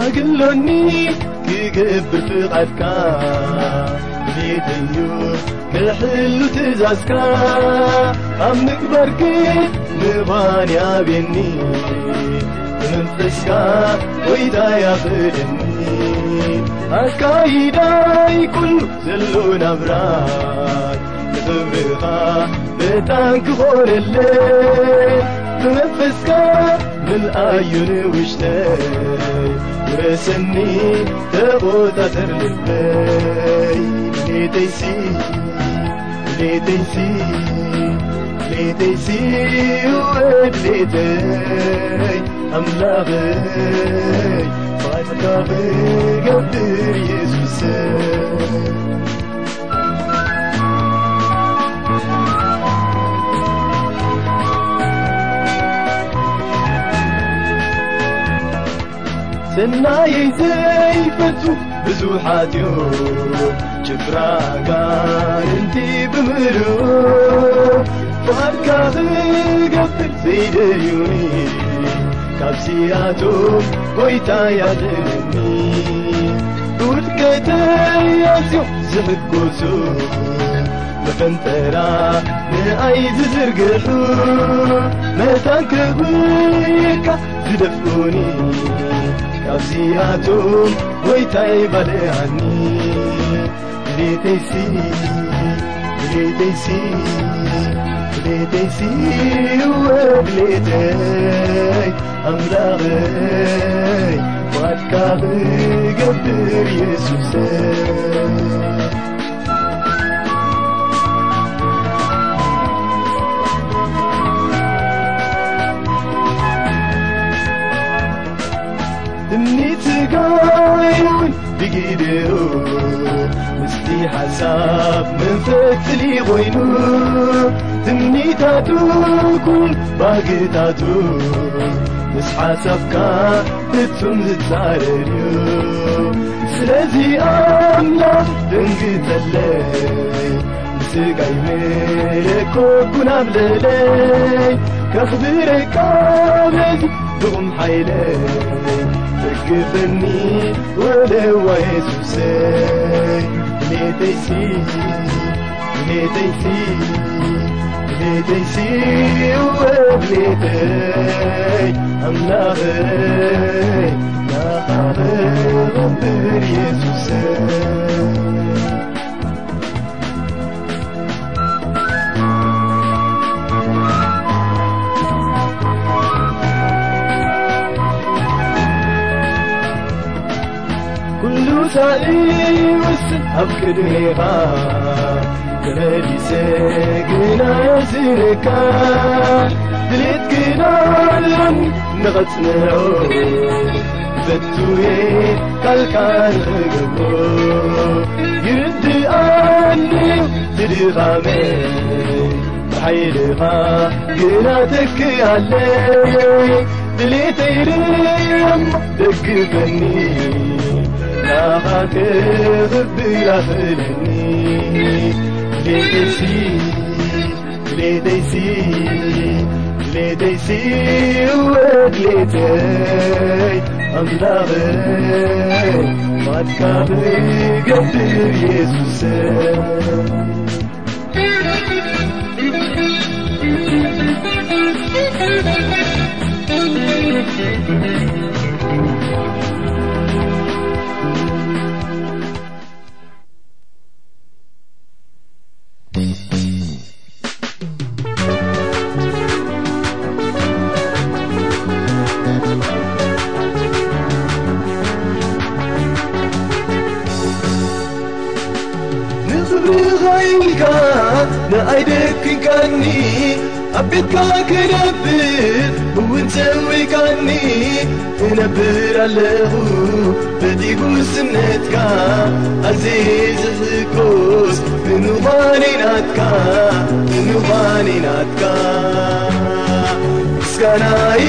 ኣግሎኒ ክገብር ፍቓድካ ቤተዩ ክሕሉ ትእዛዝካ ኣብ ምግባርክ ምባን ያቤኒ ብመንፈስካ ወይታ ያኽእለኒ ኣካይዳይ ኩሉ ዘሎ ናብራይ ንኽብርኻ በጣም ክኾነለ ብመንፈስካ ምልኣዩ ورسني تبوت أثر للباي ليتيسي ليتيسي ليتيسي وليتي أملاغي ما تقابي قدر يسوسي ሰናየይ ዘይፈቱ ብዙሓት እዩ ጭፍራጋን እንቲ ብምሉ ፍቓድካ ኽገብር ዘይደዩኒ ካብሲያቱ ጐይታ ያድእኒ ውድቀተያዝዮ ዝሕጐሱ መፈንጠራ ንኣይ ዝዝርግሑ መታንክብየካ ዝደፍኡኒ ካብዚኣቶም ጐይታይ ባልኣኒ ብሌተይሲ ብሌተይሲ ብሌተይሲ ወብሌተይ ኣምላኸይ ዋድካ ክገብር ኢየሱሰይ እምኒትጋይውን ብጊድኡ ምስቲ ሓሳብ መንፈትሊ ኾይኑ ትምኒታቱ ኩን ባግታቱ ምስ ሓሳብካ ፍጹም ዝጻረርዩ ስለዚ ኣምላኽ ድንግጸለይ ምስጋይ መለኮ ኩን كلهم حيلان فكرني ولا ويسوساي ناديتي ناديتي ناديتي وبلادي أم ناغري ناغري تايوس أبكدنيها كريدي سيقنا يسيركا دليت كنالن نغت نعو زدتوي قلقان خقبو يردي أني تدي غامي حيلها قنا تكي علي دليت يريم دق بني ናኻ ክኽብል ኣኽእለኒ ብሌተይሲ ብሌተይሲ ብሌተይሲ ወድሌተይ ኣምላኸይ ማትካ ብገብር ኢየሱሰይ ብኻይልካ ንኣይደክንካኒ ኣብ ቤትካ ክነብር እውን ፀዊካኒ እነብር ኣለኹ በጢጉስነትካ ኣዝየ ዝሕጎስ ብኑባኒናትካ ብኑባኒናትካ ምስጋናይ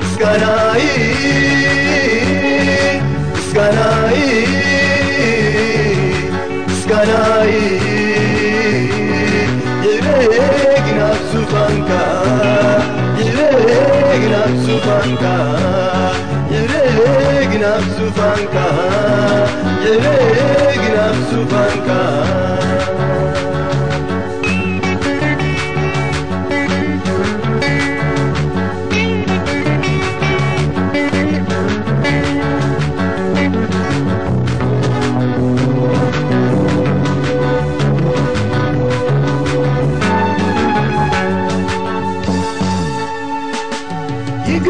ምስጋናይ ምስጋናይ Karai Yürek nafsu banka Yürek nafsu banka Yürek nafsu banka Yürek nafsu banka.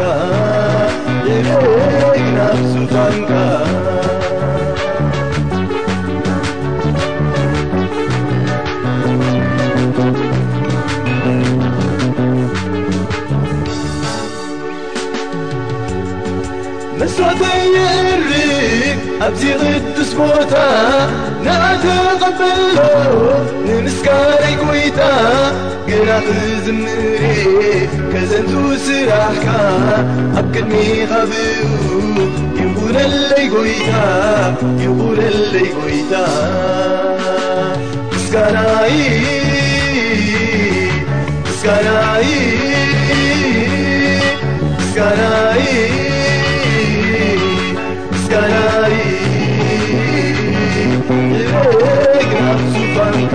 تنكا يفيك نفسه تنكا مسرتي الريك أبزي غد سبوتا. نعتقبله قناق زمريك ከዘንቱ ስራሕካ ኣብ ቅድሚኻ ብኡ ይኹነለይ ጐይታ ይኹነለይ ጐይታ ምስጋናይ ምስጋናይ ምስጋናይ ምስጋናይ ይረግ ናብ ዙፋንካ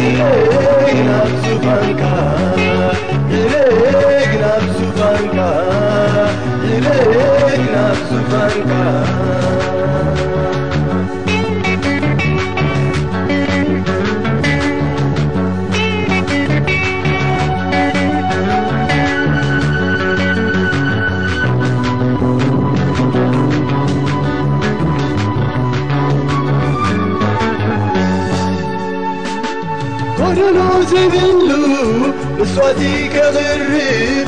ይረግ ናብ ዙፋንካ إلينا سبحانك كل لو تذلو بصوتك غريب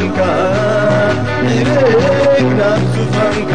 fanka Nereye kadar tufan